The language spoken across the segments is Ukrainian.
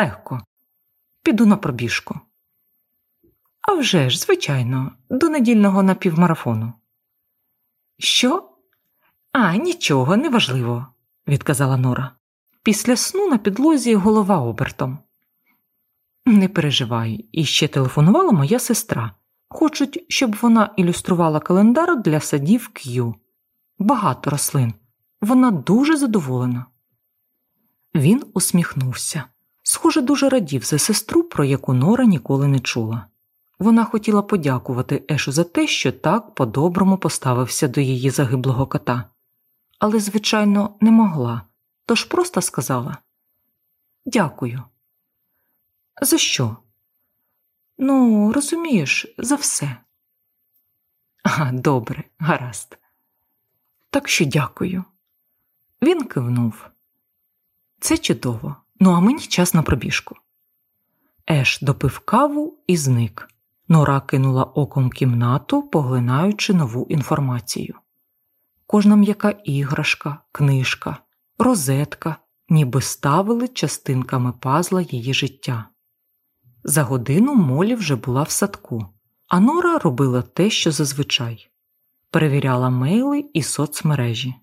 Легко. Піду на пробіжку. «А вже ж, звичайно, до недільного напівмарафону. Що? А, нічого, неважливо, відказала Нора. Після сну на підлозі голова обертом. Не переживай, і ще телефонувала моя сестра. Хочуть, щоб вона ілюструвала календар для садів К'ю. Багато рослин. Вона дуже задоволена. Він усміхнувся. Схоже, дуже радів за сестру, про яку Нора ніколи не чула. Вона хотіла подякувати Ешу за те, що так по-доброму поставився до її загиблого кота, але, звичайно, не могла, тож просто сказала Дякую. За що? Ну, розумієш, за все. А, добре, гаразд. Так що дякую. Він кивнув. Це чудово. Ну, а мені час на пробіжку. Еш допив каву і зник. Нора кинула оком кімнату, поглинаючи нову інформацію. Кожна м'яка іграшка, книжка, розетка, ніби ставили частинками пазла її життя. За годину Молі вже була в садку, а Нора робила те, що зазвичай перевіряла мейли і соцмережі.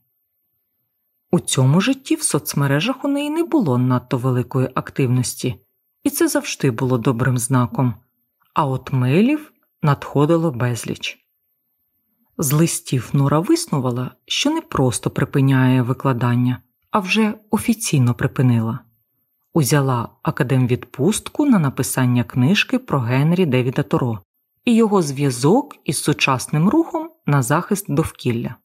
У цьому житті в соцмережах у неї не було надто великої активності, і це завжди було добрим знаком, а от мейлів надходило безліч. З листів Нора виснувала, що не просто припиняє викладання, а вже офіційно припинила узяла академвідпустку на написання книжки про Генрі Девіда Торо і його зв'язок із сучасним рухом на захист довкілля.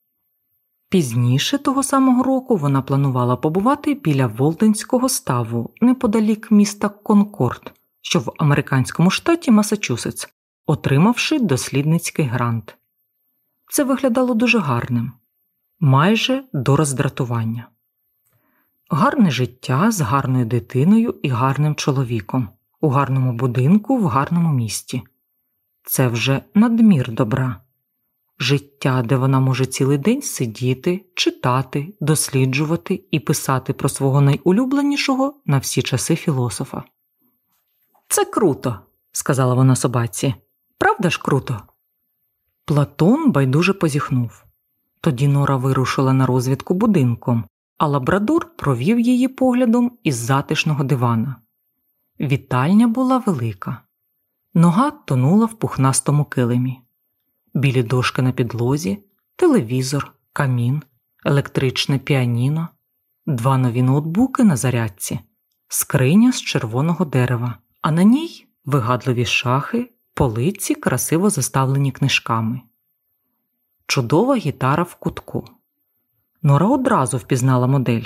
Пізніше того самого року вона планувала побувати біля Волденського ставу неподалік міста Конкорд, що в американському штаті Масачусетс, отримавши дослідницький грант. Це виглядало дуже гарним, майже до роздратування гарне життя з гарною дитиною і гарним чоловіком, у гарному будинку в гарному місті. Це вже надмір добра, життя, де вона може цілий день сидіти, читати, досліджувати і писати про свого найулюбленішого на всі часи філософа. Це круто, сказала вона собаці. Правда ж круто? Платон байдуже позіхнув. Тоді Нора вирушила на розвідку будинком, а лабрадор провів її поглядом із затишного дивана. Вітальня була велика, нога тонула в пухнастому килимі, білі дошки на підлозі, телевізор, камін, електричне піаніно, два нові ноутбуки на зарядці, скриня з червоного дерева, а на ній вигадливі шахи, полиці красиво заставлені книжками. Чудова гітара в кутку. Нора одразу впізнала модель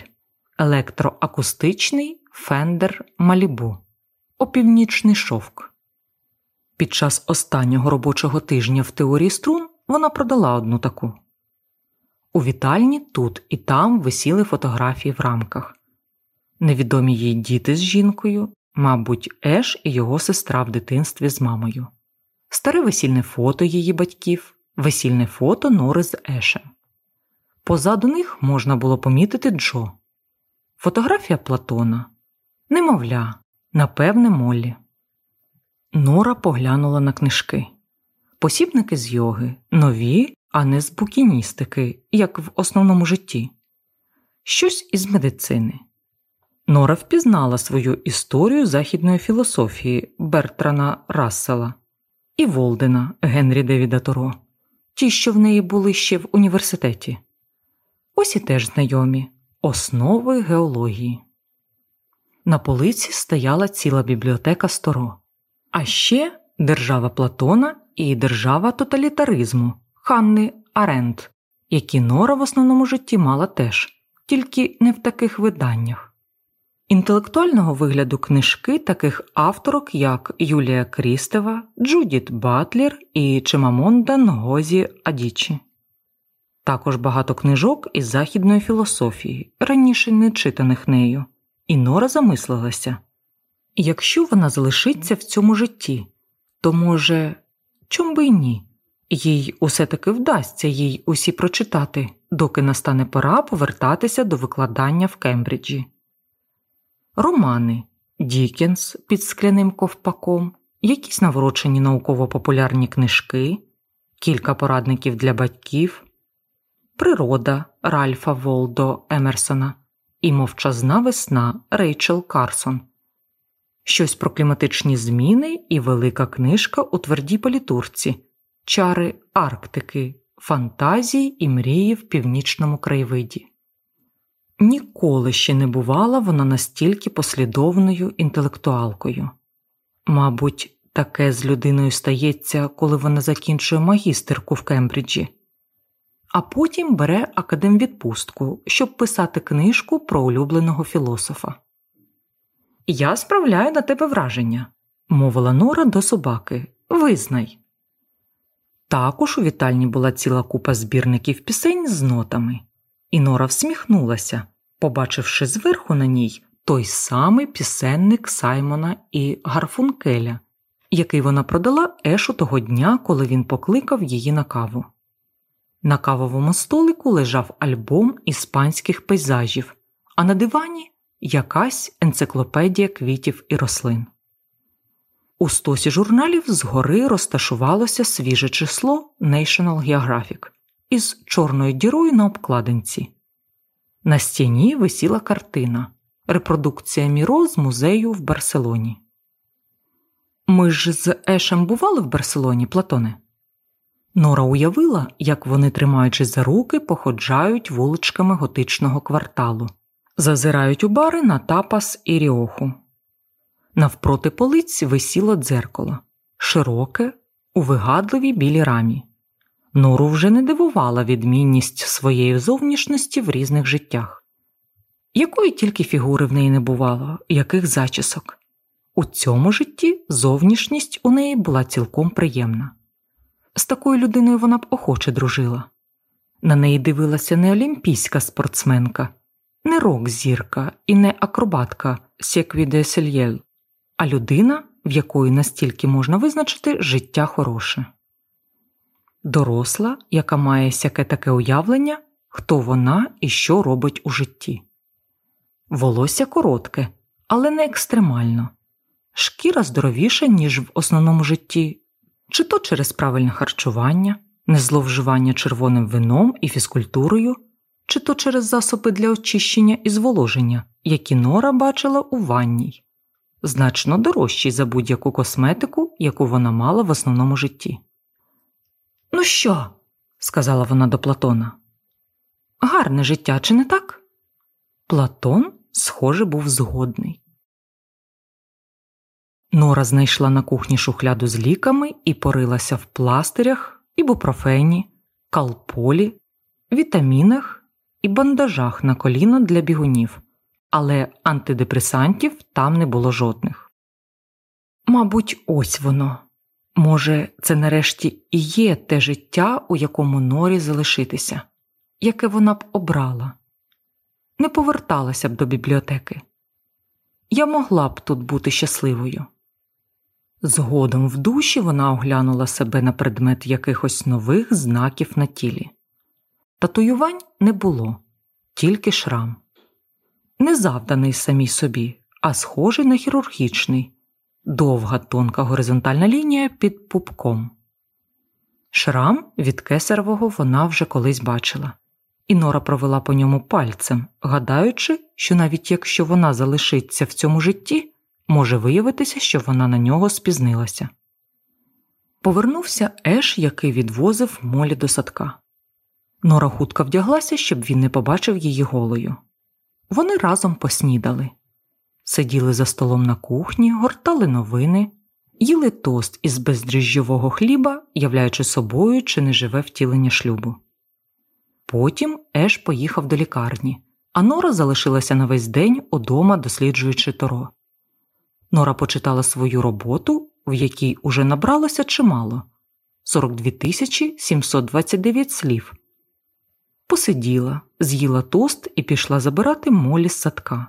електроакустичний Fender Malibu, опівнічний шовк. Під час останнього робочого тижня в теорії струн вона продала одну таку. У вітальні тут і там висіли фотографії в рамках. Невідомі їй діти з жінкою, мабуть, Еш і його сестра в дитинстві з мамою, старе весільне фото її батьків, весільне фото Нори з Ешем. Позаду них можна було помітити Джо, фотографія Платона, немовля, напевне, Моллі. Нора поглянула на книжки, посібники з йоги, нові, а не з букіністики, як в основному житті, щось із медицини. Нора впізнала свою історію західної філософії Бертрана Рассела і Волден Генрі Девіда Торо, ті, що в неї були ще в університеті. Ось і теж знайомі основи геології. На полиці стояла ціла бібліотека Торо, а ще держава Платона і Джерела тоталітаризму Ханни Арент, які Нора в основному житті мала теж, тільки не в таких виданнях. Інтелектуального вигляду книжки таких авторок, як Юлія Крістева, Джудіт Батлер і Чимаманда Нгозі Адічі також багато книжок із західної філософії, раніше не читаних нею, і Нора замислилася якщо вона залишиться в цьому житті, то, може, чом би й ні, їй усе таки вдасться їй усі прочитати, доки настане пора повертатися до викладання в Кембриджі. Романи, Дікенс під скляним ковпаком, якісь наворочені науково-популярні книжки, кілька порадників для батьків, природа Ральфа Волдо Емерсона і мовчазна весна Рейчел Карсон, щось про кліматичні зміни і велика книжка у твердій політурці, чари Арктики, фантазії і мрії в північному краєвиді. Ніколи ще не бувала вона настільки послідовною інтелектуалкою. Мабуть, таке з людиною стається, коли вона закінчує магістерку в Кембриджі, а потім бере академвідпустку, щоб писати книжку про улюбленого філософа. Я справляю на тебе враження, мовила Нора до собаки. Визнай. Також у вітальні була ціла купа збірників пісень з нотами, і Нора всміхнулася, побачивши зверху на ній той самий пісенник Саймона і Гарфункеля, який вона продала Ешу того дня, коли він покликав її на каву. На кавовому столику лежав альбом іспанських пейзажів, а на дивані якась енциклопедія квітів і рослин. У стосі журналів згори розташувалося свіже число National Geographic із чорною дірою на обкладинці. На стіні висіла картина репродукція Міро з музею в Барселоні. Ми ж з Ешем бували в Барселоні, Платоне. Нора уявила, як вони, тримаючись за руки, походжають вуличками готичного кварталу, зазирають у бари на тапас і ріоху. Навпроти полиць висіло дзеркало, широке, у вигадливій білій рамі. Нору вже не дивувала відмінність своєї зовнішності в різних життях. Якої тільки фігури в неї не бувало, яких зачісок. У цьому житті зовнішність у неї була цілком приємна. З такою людиною вона б охоче дружила. На неї дивилася не олімпійська спортсменка, не рок-зірка і не акробатка Секвіде Сельєл, а людина, в якої настільки можна визначити життя хороше. Доросла, яка має сяке таке уявлення, хто вона і що робить у житті. Волосся коротке, але не екстремально, шкіра здоровіша, ніж в основному житті, чи то через правильне харчування, незловживання червоним вином і фізкультурою, чи то через засоби для очищення і зволоження, які Нора бачила у ванній, значно дорожчі за будь-яку косметику, яку вона мала в основному житті. Ну що? сказала вона до Платона. Гарне життя, чи не так? Платон, схоже, був згодний. Нора знайшла на кухні шухляду з ліками і порилася в пластирях, ібупрофені, калполі, вітамінах і бандажах на коліно для бігунів, але антидепресантів там не було жодних. Мабуть, ось воно. Може, це нарешті і є те життя, у якому норі залишитися, яке вона б обрала, не поверталася б до бібліотеки. Я могла б тут бути щасливою. Згодом в душі вона оглянула себе на предмет якихось нових знаків на тілі. Татуювань не було, тільки шрам, не завданий самій собі, а схожий на хірургічний, довга тонка горизонтальна лінія під пупком. Шрам від кесаревого вона вже колись бачила, і Нора провела по ньому пальцем, гадаючи, що навіть якщо вона залишиться в цьому житті може виявитися, що вона на нього спізнилася. Повернувся Еш, який відвозив молі до садка. Нора хутко вдяглася, щоб він не побачив її голою. Вони разом поснідали, сиділи за столом на кухні, гортали новини, їли тост із бездріжджового хліба, являючи собою чи не живе втілення шлюбу. Потім Еш поїхав до лікарні, а Нора залишилася на весь день удома, досліджуючи торо. Нора почитала свою роботу, в якій уже набралося чимало 42 тисячі 729 слів. Посиділа, з'їла тост і пішла забирати Молі з садка.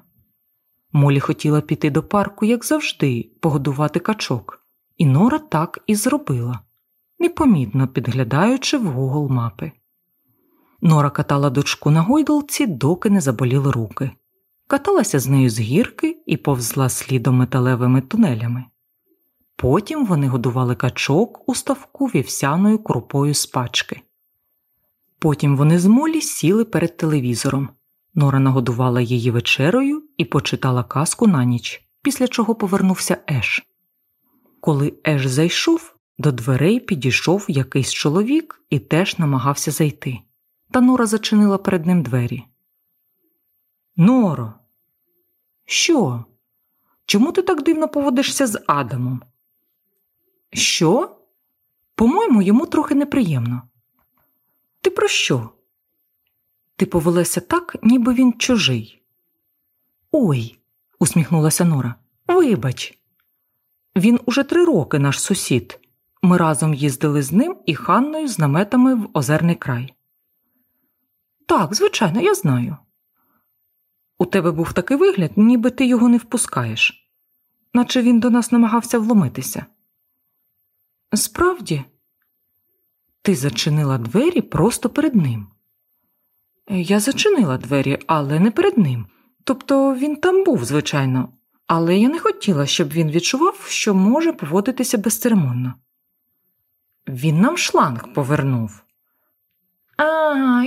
Молі хотіла піти до парку, як завжди, погодувати качок, і Нора так і зробила, непомітно підглядаючи в Google мапи. Нора катала дочку на гойдалці, доки не заболіли руки. каталася з нею з гірки і повзла слідом металевими тунелями. Потім вони годували качок у ставку вівсяною крупою з пачки. Потім вони з Молі сіли перед телевізором. Нора нагодувала її вечерою і почитала казку на ніч, після чого повернувся Еш. Коли Еш зайшов, до дверей підійшов якийсь чоловік і теж намагався зайти. Та Нора зачинила перед ним двері. Норо, що? Чому ти так дивно поводишся з Адамом? Що? По-моєму, йому трохи неприємно. Ти про що? Ти повелася так, ніби він чужий. Ой, усміхнулася Нора. Вибач, він уже три роки наш сусід. Ми разом їздили з ним і Ханною з наметами в озерний край. Так, звичайно, я знаю. У тебе був такий вигляд, ніби ти його не впускаєш, наче він до нас намагався вломитися. Справді, ти зачинила двері просто перед ним. Я зачинила двері, але не перед ним. Тобто він там був, звичайно, але я не хотіла, щоб він відчував, що може поводитися безцеремонно. Він нам шланг повернув. А,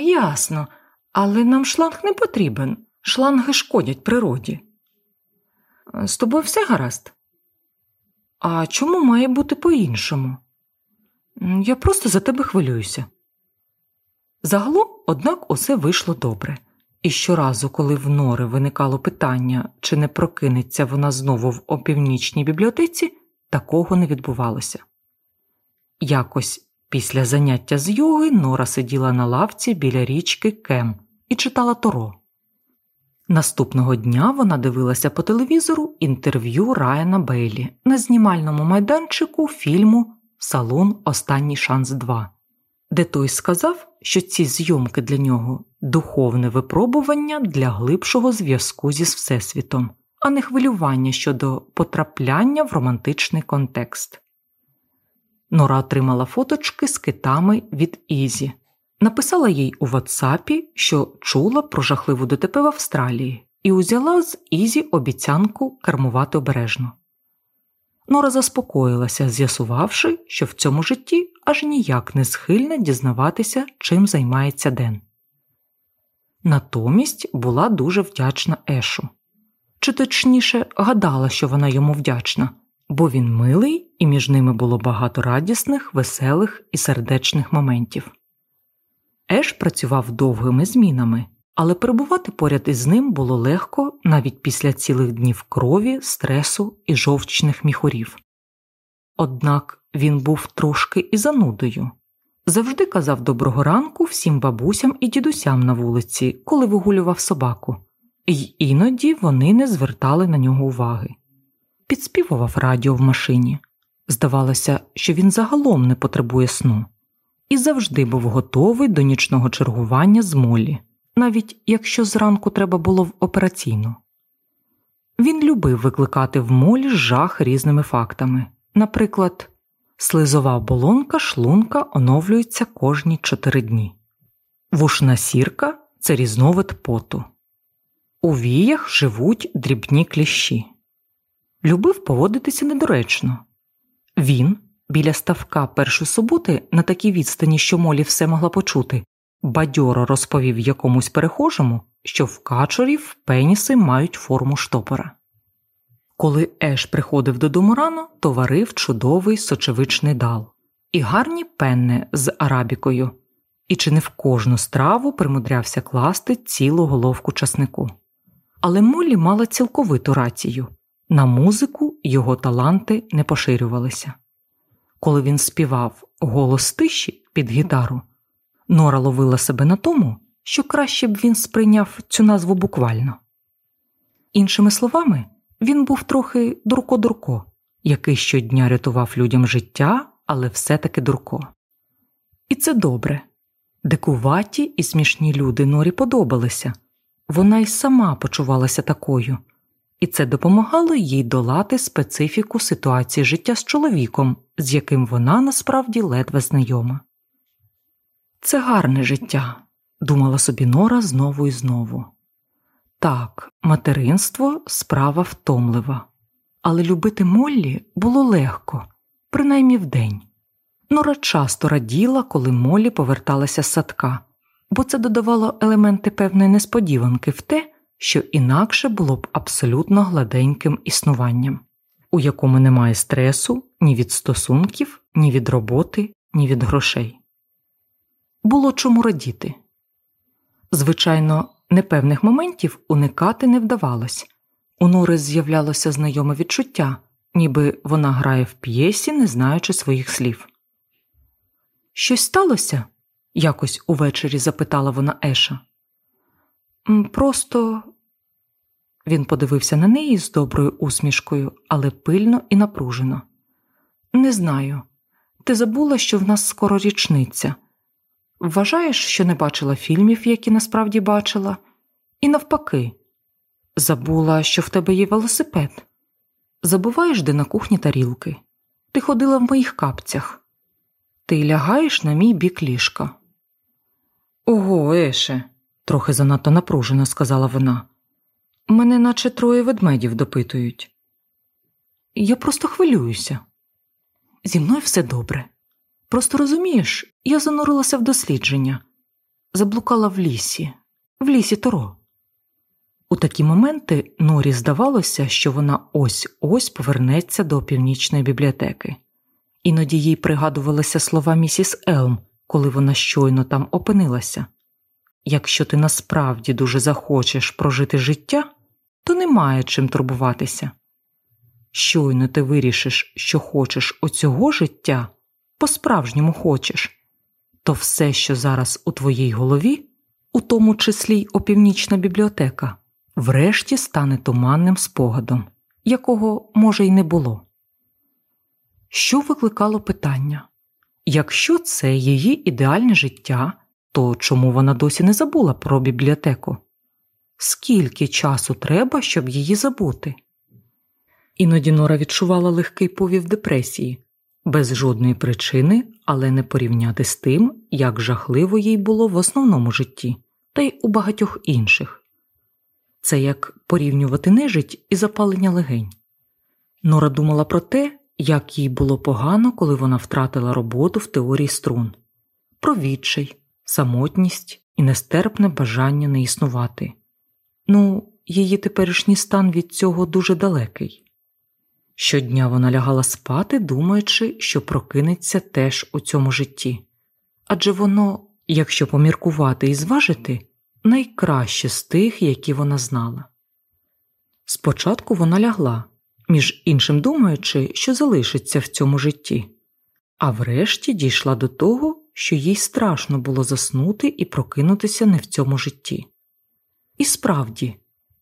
ясно, але нам шланг не потрібен. Шланги шкодять природі. З тобою все гаразд? А чому має бути по-іншому? Я просто за тебе хвилююся. Загалом, однак, усе вийшло добре, і щоразу, коли в Нори виникало питання, чи не прокинеться вона знову в опівнічній бібліотеці, такого не відбувалося. Якось після заняття з йоги Нора сиділа на лавці біля річки Кем і читала Торо. Наступного дня вона дивилася по телевізору інтерв'ю Райана Бейлі на знімальному майданчику фільму Салон Останній шанс 2, де той сказав, що ці зйомки для нього духовне випробування для глибшого зв'язку зі Всесвітом, а не хвилювання щодо потрапляння в романтичний контекст. Нора отримала фоточки з китами від Ізі, написала їй у Ватсапі, що чула про жахливу ДТП в Австралії, і узяла з Ізі обіцянку кермувати обережно. Нора заспокоїлася, з'ясувавши, що в цьому житті аж ніяк не схильна дізнаватися, чим займається Ден. Натомість була дуже вдячна Ешу, чи точніше гадала, що вона йому вдячна, бо він милий і між ними було багато радісних, веселих і сердечних моментів. Еш працював довгими змінами, але перебувати поряд із ним було легко навіть після цілих днів крові, стресу і жовчних міхурів. Однак він був трошки і занудою. Завжди казав доброго ранку всім бабусям і дідусям на вулиці, коли вигулював собаку, й іноді вони не звертали на нього уваги. Підспівував радіо в машині. Здавалося, що він загалом не потребує сну, і завжди був готовий до нічного чергування з Молі, навіть якщо зранку треба було в операційну. Він любив викликати в молі жах різними фактами. Наприклад, слизова оболонка шлунка оновлюється кожні чотири дні, вушна сірка це різновид поту, у віях живуть дрібні кліщі. Любив поводитися недоречно. Він біля ставка першої суботи на такій відстані, що Молі все могла почути, бадьоро розповів якомусь перехожому, що в качурів пеніси мають форму штопора. Коли Еш приходив додому рано, то варив чудовий сочевичний дал і гарні пенне з арабікою, і чи не в кожну страву примудрявся класти цілу головку часнику. Але Молі мала цілковиту рацію на музику його таланти не поширювалися. Коли він співав голос тиші під гітару, Нора ловила себе на тому, що краще б він сприйняв цю назву буквально. Іншими словами, він був трохи дурко-дурко, який щодня рятував людям життя, але все-таки дурко. І це добре. Дикуваті і смішні люди Норі подобалися, вона й сама почувалася такою, і це допомагало їй долати специфіку ситуації життя з чоловіком, з яким вона насправді ледве знайома. Це гарне життя, думала собі Нора знову і знову. Так, материнство справа втомлива, але любити Моллі було легко, принаймні вдень. Нора часто раділа, коли Моллі поверталася з садка, бо це додавало елементи певної несподіванки в те, що інакше було б абсолютно гладеньким існуванням, у якому немає стресу ні від стосунків, ні від роботи, ні від грошей. Було чому радіти. Звичайно, непевних моментів уникати не вдавалось. У Нори з'являлося знайоме відчуття, ніби вона грає в п'єсі, не знаючи своїх слів. Щось сталося? якось увечері запитала вона Еша. Просто він подивився на неї з доброю усмішкою, але пильно і напружено. Не знаю. Ти забула, що в нас скоро річниця. Вважаєш, що не бачила фільмів, які насправді бачила, і навпаки, забула, що в тебе є велосипед. Забуваєш, де на кухні тарілки. Ти ходила в моїх капцях. Ти лягаєш на мій бік ліжка. Ого, Еше, трохи занадто напружено сказала вона. Мене наче троє ведмедів допитують. Я просто хвилююся. Зі мною все добре. Просто розумієш, я занурилася в дослідження, заблукала в лісі, в лісі Торо. У такі моменти Норі здавалося, що вона ось ось повернеться до північної бібліотеки. Іноді їй пригадувалися слова місіс Елм, коли вона щойно там опинилася. Якщо ти насправді дуже захочеш прожити життя, то немає чим турбуватися. Щойно ти вирішиш, що хочеш оцього життя, по-справжньому хочеш, то все, що зараз у твоїй голові, у тому числі й опівнічна бібліотека, врешті стане туманним спогадом, якого, може, й не було. Що викликало питання якщо це її ідеальне життя, то чому вона досі не забула про бібліотеку? Скільки часу треба, щоб її забути? Іноді Нора відчувала легкий повів депресії, без жодної причини, але не порівняти з тим, як жахливо їй було в основному житті, та й у багатьох інших. Це як порівнювати нежить і запалення легень. Нора думала про те, як їй було погано, коли вона втратила роботу в теорії струн, про відчай, самотність і нестерпне бажання не існувати. Ну, її теперішній стан від цього дуже далекий. Щодня вона лягала спати, думаючи, що прокинеться теж у цьому житті, адже воно, якщо поміркувати і зважити, найкраще з тих, які вона знала. Спочатку вона лягла, між іншим думаючи, що залишиться в цьому житті, а врешті дійшла до того, що їй страшно було заснути і прокинутися не в цьому житті. І справді,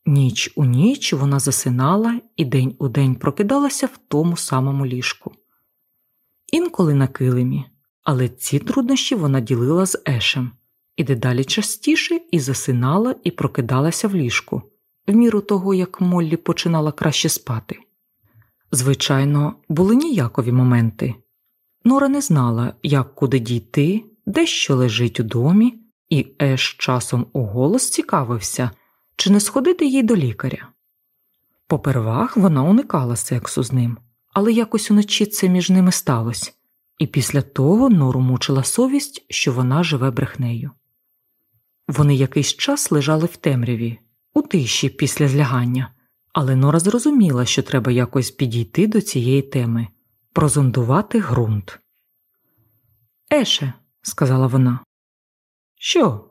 ніч у ніч вона засинала і день у день прокидалася в тому самому ліжку. Інколи на килимі, але ці труднощі вона ділила з Ешем і дедалі частіше і засинала і прокидалася в ліжку, в міру того, як Моллі починала краще спати. Звичайно, були ніякові моменти. Нора не знала, як куди дійти, де що лежить у домі, і Еш часом у голос цікавився, чи не сходити їй до лікаря. Попервах вона уникала сексу з ним, але якось уночі це між ними сталося, і після того Нору мучила совість, що вона живе брехнею. Вони якийсь час лежали в темряві, у тиші після злягання, але Нора зрозуміла, що треба якось підійти до цієї теми, прозондувати ґрунт. Еше, сказала вона, що?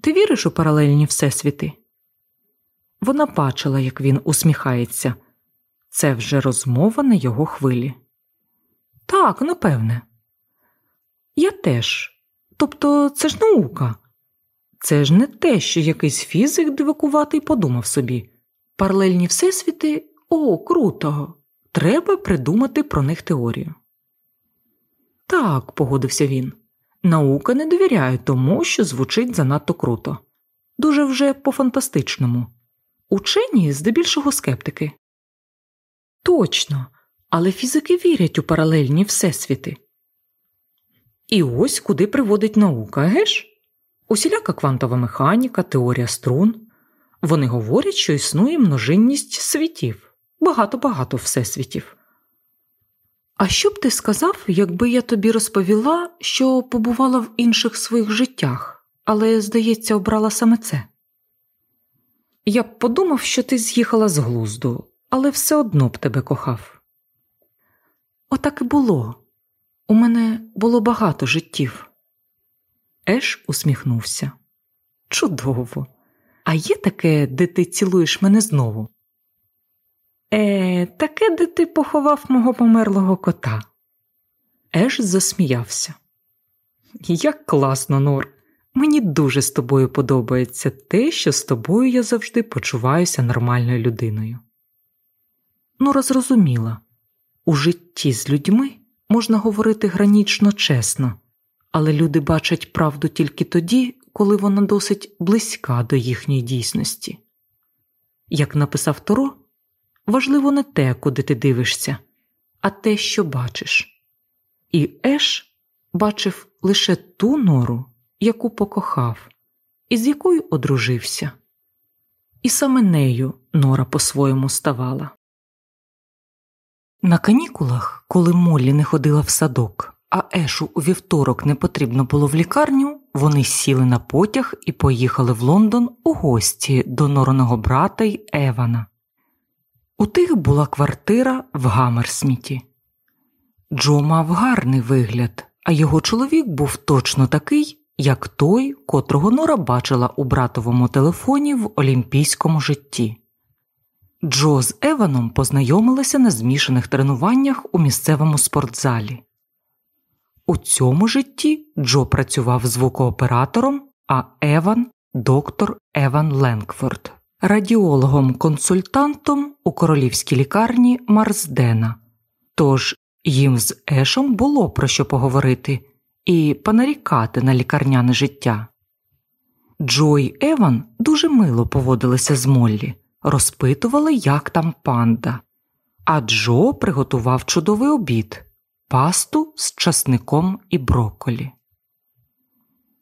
Ти віриш у паралельні всесвіти? Вона бачила, як він усміхається. Це вже розмова на його хвилі. Так, напевне. Я теж. Тобто це ж наука. Це ж не те, що якийсь фізик дивакуватий подумав собі. Паралельні всесвіти о, круто! Треба придумати про них теорію. Так, погодився він. Наука не довіряє тому, що звучить занадто круто, дуже вже по фантастичному. Учені здебільшого скептики. Точно, але фізики вірять у паралельні всесвіти. І ось куди приводить наука, геш? Усіляка квантова механіка, теорія струн. Вони говорять, що існує множинність світів, багато-багато всесвітів. А що б ти сказав, якби я тобі розповіла, що побувала в інших своїх життях, але, здається, обрала саме це? Я б подумав, що ти з'їхала з глузду, але все одно б тебе кохав. Отак і було. У мене було багато життів. Еш усміхнувся. Чудово. А є таке, де ти цілуєш мене знову? Е, таке, де ти поховав мого померлого кота. Еш засміявся. Як класно, Нор. Мені дуже з тобою подобається те, що з тобою я завжди почуваюся нормальною людиною. Нора зрозуміла у житті з людьми можна говорити гранічно чесно, але люди бачать правду тільки тоді, коли вона досить близька до їхньої дійсності. Як написав Торо, важливо не те, куди ти дивишся, а те, що бачиш. І Еш бачив лише ту нору, яку покохав, і з якою одружився. І саме нею Нора по-своєму ставала. На канікулах, коли Моллі не ходила в садок, а Ешу у вівторок не потрібно було в лікарню, вони сіли на потяг і поїхали в Лондон у гості до нороного брата й Евана. У тих була квартира в Гамерсміті. Джо мав гарний вигляд, а його чоловік був точно такий, як той, котрого Нора бачила у братовому телефоні в олімпійському житті. Джо з Еваном познайомилися на змішаних тренуваннях у місцевому спортзалі. У цьому житті Джо працював звукооператором, а Еван доктор Еван Ленкфорд, радіологом-консультантом у королівській лікарні Марсдена. Тож їм з Ешом було про що поговорити і понарікати на лікарняне життя. Джо і Еван дуже мило поводилися з Моллі розпитували, як там панда, а Джо приготував чудовий обід пасту з часником і брокколі.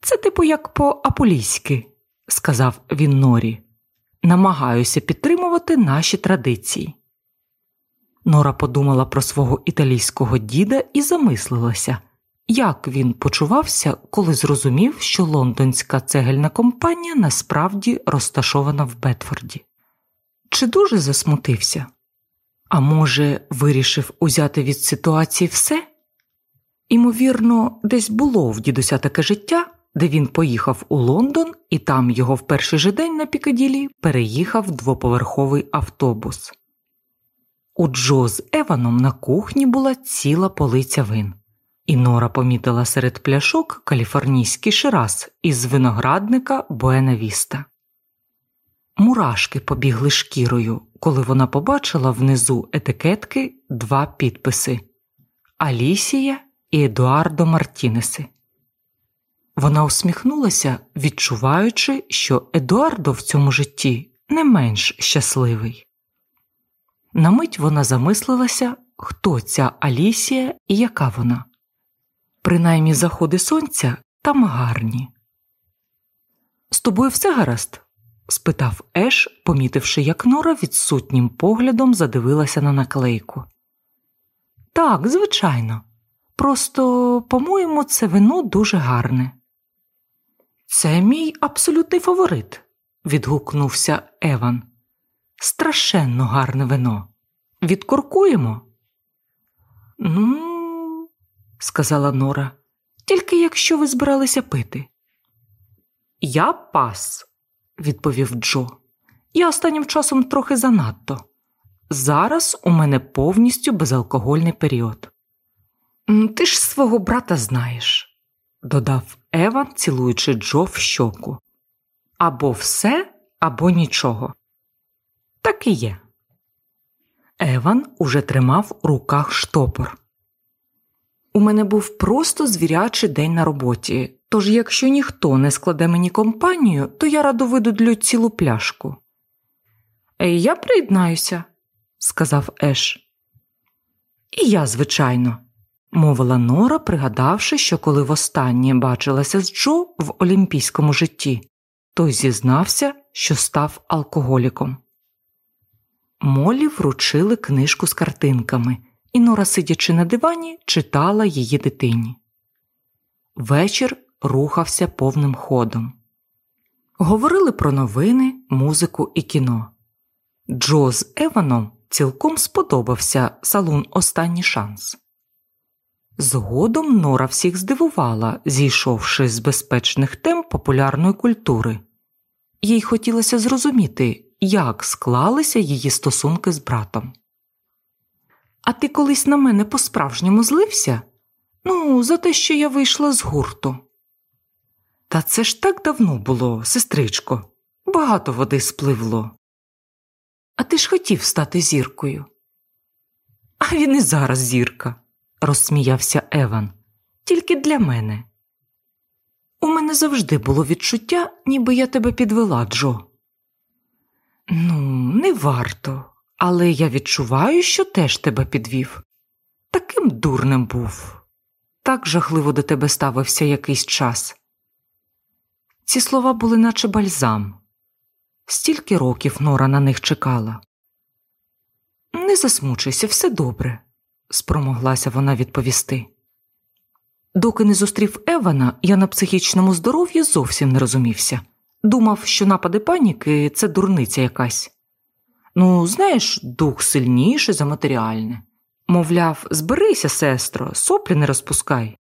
Це типу як по аполійськи, сказав він Норі. Намагаюся підтримувати наші традиції. Нора подумала про свого італійського діда і замислилася, як він почувався, коли зрозумів, що лондонська цегельна компанія насправді розташована в Бетфорді. Чи дуже засмутився? А може, вирішив узяти від ситуації все? Імовірно, десь було в дідуся таке життя, де він поїхав у Лондон, і там його в перший же день на Пікаділі переїхав двоповерховий автобус. У Джо з Еваном на кухні була ціла полиця вин, і Нора помітила серед пляшок каліфорнійський шираз із виноградника Буенавіста. Мурашки побігли шкірою, коли вона побачила внизу етикетки два підписи Алісія і Едуардо Мартінеси. Вона усміхнулася, відчуваючи, що Едуардо в цьому житті не менш щасливий. На мить вона замислилася, хто ця Алісія і яка вона. Принаймні заходи сонця там гарні. З тобою все гаразд? спитав Еш, помітивши, як Нора відсутнім поглядом задивилася на наклейку. Так, звичайно. Просто, по-моєму, це вино дуже гарне. Це мій абсолютний фаворит, відгукнувся Еван. Страшенно гарне вино. Відкуркуємо? Ну, сказала Нора, тільки якщо ви збиралися пити. Я пас, відповів Джо. Я останнім часом трохи занадто. Зараз у мене повністю безалкогольний період. Ти ж свого брата знаєш, додав Еван, цілуючи Джо в щоку. Або все, або нічого. Так і є. Еван уже тримав у руках штопор. У мене був просто звірячий день на роботі, тож якщо ніхто не складе мені компанію, то я радо видудлю цілу пляшку. Я приєднаюся, сказав Еш. І я, звичайно, мовила Нора, пригадавши, що коли востаннє бачилася з Джо в олімпійському житті, той зізнався, що став алкоголіком. Молі вручили книжку з картинками, і Нора, сидячи на дивані, читала її дитині. Вечір рухався повним ходом. Говорили про новини, музику і кіно. Джо з Еваном цілком сподобався салон Останній шанс. Згодом Нора всіх здивувала, зійшовши з безпечних тем популярної культури. Їй хотілося зрозуміти, як склалися її стосунки з братом. А ти колись на мене по справжньому злився? Ну, за те, що я вийшла з гурту. Та це ж так давно було, сестричко, багато води спливло. А ти ж хотів стати зіркою. А він і зараз зірка, розсміявся Еван, тільки для мене. У мене завжди було відчуття, ніби я тебе підвела, Джо. Ну, не варто, але я відчуваю, що теж тебе підвів. Таким дурним був. Так жахливо до тебе ставився якийсь час. Ці слова були, наче бальзам. Стільки років Нора на них чекала. Не засмучуйся, все добре, спромоглася вона відповісти. Доки не зустрів Евана, я на психічному здоров'ї зовсім не розумівся. Думав, що напади паніки це дурниця якась. Ну, знаєш, дух сильніший за матеріальне. Мовляв, зберися, сестро, соплі не розпускай.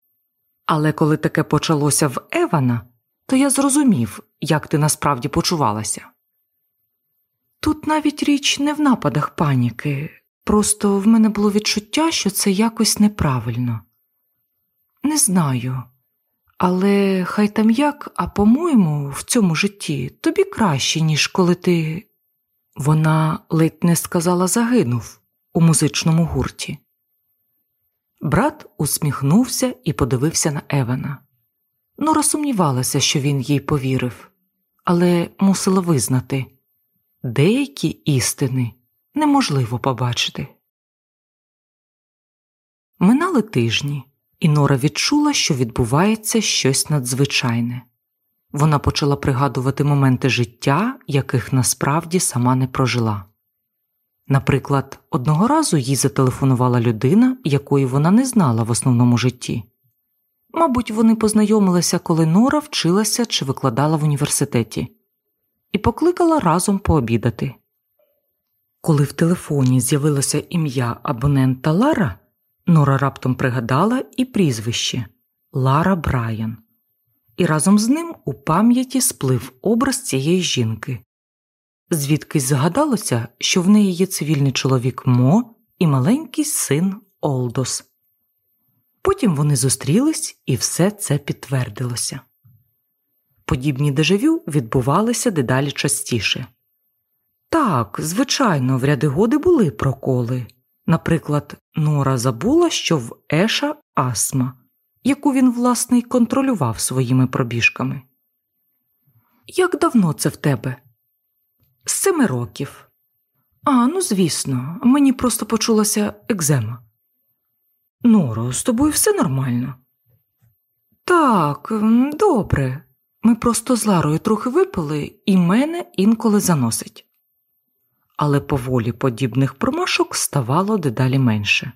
Але коли таке почалося в Евана, то я зрозумів, як ти насправді почувалася. Тут навіть річ не в нападах паніки, просто в мене було відчуття, що це якось неправильно. Не знаю, але хай там як, а по-моєму, в цьому житті тобі краще, ніж коли ти. Вона ледь не сказала загинув у музичному гурті. Брат усміхнувся і подивився на Евана. Нора сумнівалася, що він їй повірив, але мусила визнати деякі істини неможливо побачити. Минали тижні, і Нора відчула, що відбувається щось надзвичайне. Вона почала пригадувати моменти життя, яких насправді сама не прожила. Наприклад, одного разу їй зателефонувала людина, якої вона не знала в основному житті. Мабуть, вони познайомилися, коли Нора вчилася чи викладала в університеті, і покликала разом пообідати. Коли в телефоні з'явилося ім'я абонента Лара, Нора раптом пригадала і прізвище Лара Брайан, і разом з ним у пам'яті сплив образ цієї жінки. Звідкись згадалося, що в неї є цивільний чоловік Мо і маленький син Олдос. Потім вони зустрілись і все це підтвердилося. Подібні дежавю відбувалися дедалі частіше. Так, звичайно, в ряди годи були проколи. Наприклад, Нора забула, що в Еша астма, яку він, власне, й контролював своїми пробіжками. Як давно це в тебе? З семи років. А, ну звісно, мені просто почулася екзема. Норо, з тобою все нормально? Так, добре. Ми просто з Ларою трохи випили, і мене інколи заносить. Але поволі подібних промашок ставало дедалі менше,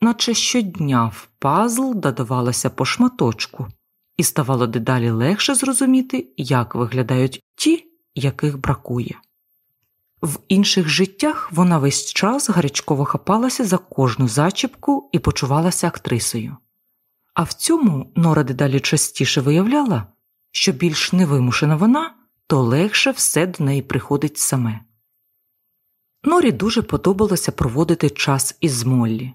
наче щодня в пазл додавалося по шматочку, і ставало дедалі легше зрозуміти, як виглядають ті, яких бракує. В інших життях вона весь час гарячково хапалася за кожну зачіпку і почувалася актрисою. А в цьому Нора дедалі частіше виявляла, що більш невимушена вона, то легше все до неї приходить саме. Норі дуже подобалося проводити час із Моллі.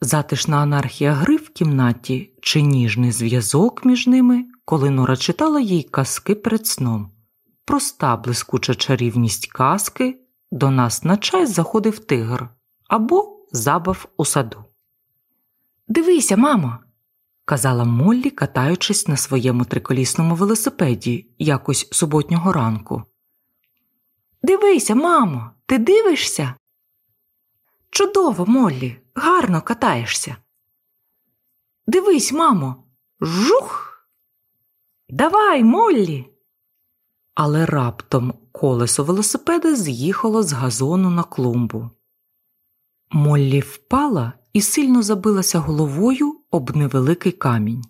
Затишна анархія гри в кімнаті чи ніжний зв'язок між ними, коли Нора читала їй казки перед сном проста блискуча чарівність казки до нас на чай заходив тигр або забав у саду. Дивися, мамо, казала Моллі, катаючись на своєму триколісному велосипеді якось суботнього ранку. Дивися, мамо, ти дивишся? Чудово, Моллі, гарно катаєшся. Дивись, мамо, жух. Давай, Моллі. але раптом колесо велосипеда з'їхало з газону на клумбу. Моллі впала і сильно забилася головою об невеликий камінь.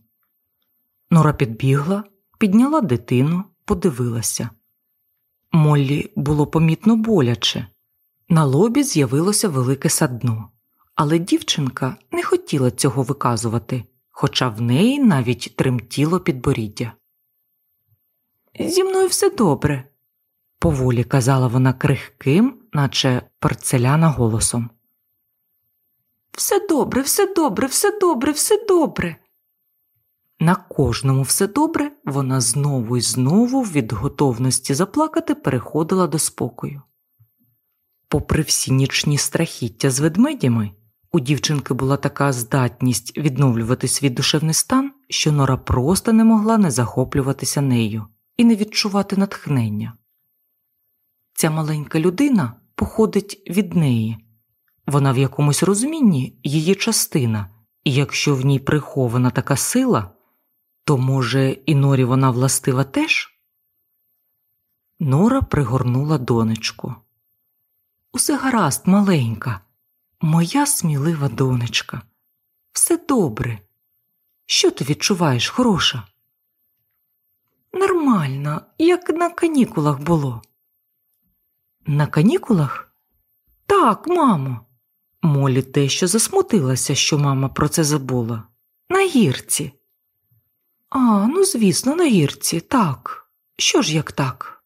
Нора підбігла, підняла дитину, подивилася. Моллі було помітно боляче. На лобі з'явилося велике садно, але дівчинка не хотіла цього виказувати, хоча в неї навіть тремтіло підборіддя. Зі мною все добре, поволі казала вона крихким, наче порцеляна голосом. Все добре, все добре, все добре, все добре. На кожному все добре вона знову і знову від готовності заплакати переходила до спокою. Попри всі нічні страхіття з ведмедями, у дівчинки була така здатність відновлювати свій душевний стан, що Нора просто не могла не захоплюватися нею і не відчувати натхнення. Ця маленька людина походить від неї, вона в якомусь розумінні її частина, і якщо в ній прихована така сила, то, може, і Норі вона властива теж? Нора пригорнула донечку. Усе гаразд, маленька, моя смілива донечка. Все добре. Що ти відчуваєш, хороша? Нормально, як на канікулах було. На канікулах? Так, мамо. Молі дещо засмутилася, що мама про це забула. На гірці. А, ну, звісно, на гірці, так. Що ж як так?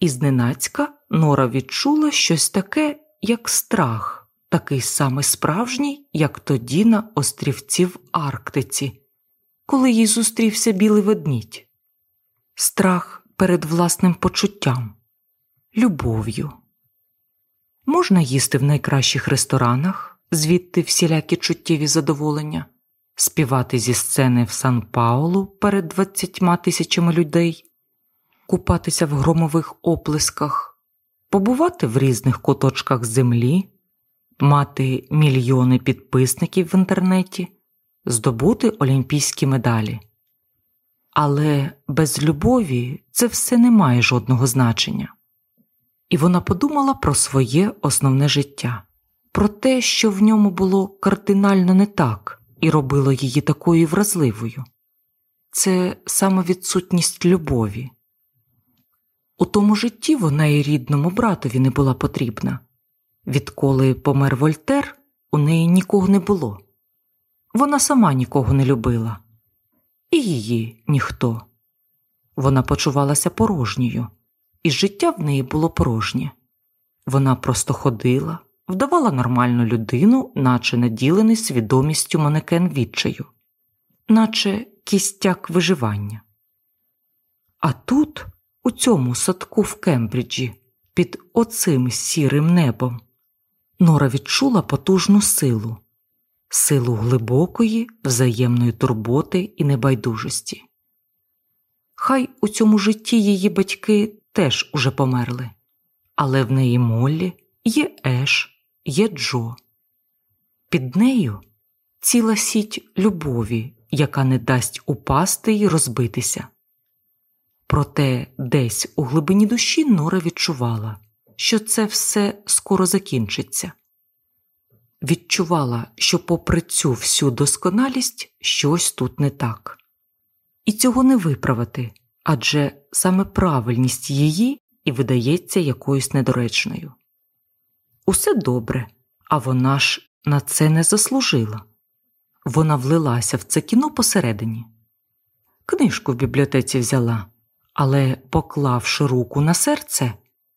І зненацька Нора відчула щось таке, як страх, такий самий справжній, як тоді на острівці в Арктиці, коли їй зустрівся білий ведмідь. Страх перед власним почуттям, любов'ю. Можна їсти в найкращих ресторанах, звідти всілякі чуттєві задоволення, співати зі сцени в Сан Паулу перед двадцятьма тисячами людей, купатися в громових оплесках, побувати в різних куточках землі, мати мільйони підписників в інтернеті, здобути олімпійські медалі. Але без любові це все не має жодного значення і вона подумала про своє основне життя, про те, що в ньому було кардинально не так і робило її такою вразливою це саме відсутність любові. У тому житті вона і рідному братові не була потрібна. Відколи помер Вольтер, у неї нікого не було. Вона сама нікого не любила, і її ніхто. Вона почувалася порожньою і життя в неї було порожнє. Вона просто ходила, вдавала нормальну людину, наче наділений свідомістю манекен відчаю, наче кістяк виживання. А тут, у цьому садку в Кембриджі, під оцим сірим небом, Нора відчула потужну силу, силу глибокої, взаємної турботи і небайдужості. Хай у цьому житті її батьки теж уже померли, але в неї Моллі, є Еш, є Джо. Під нею ціла сіть любові, яка не дасть упасти й розбитися. Проте десь у глибині душі Нора відчувала, що це все скоро закінчиться. Відчувала, що, попри цю всю досконалість, щось тут не так, і цього не виправити, адже саме правильність її і видається якоюсь недоречною. Усе добре, а вона ж на це не заслужила. Вона влилася в це кіно посередині. Книжку в бібліотеці взяла, але, поклавши руку на серце,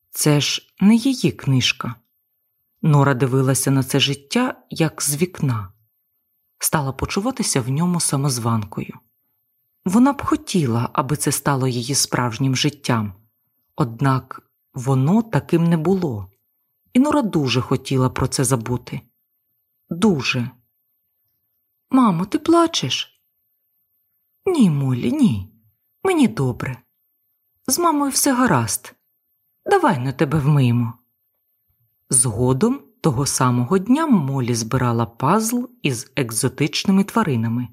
це ж не її книжка. Нора дивилася на це життя як з вікна, стала почуватися в ньому самозванкою. Вона б хотіла, аби це стало її справжнім життям, однак воно таким не було, і Нора дуже хотіла про це забути. Дуже. Мамо, ти плачеш? Ні, Молі, ні. Мені добре. З мамою все гаразд. Давай на тебе вмиємо. Згодом того самого дня Молі збирала пазл із екзотичними тваринами